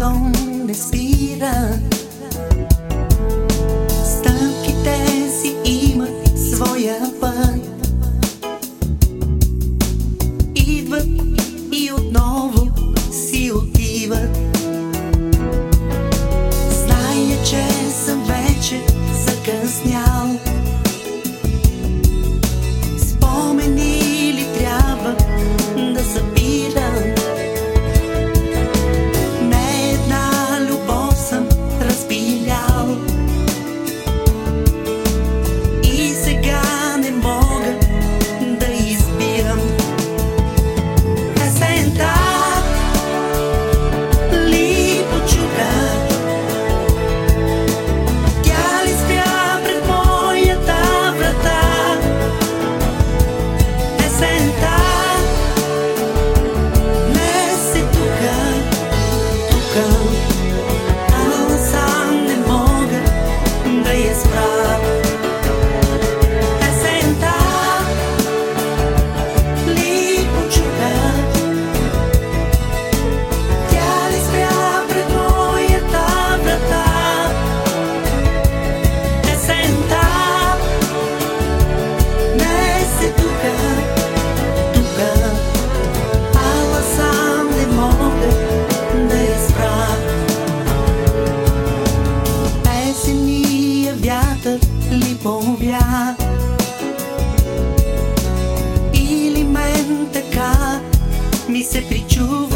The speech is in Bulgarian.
don't respira. Ли любовя. Или мен така ми се причува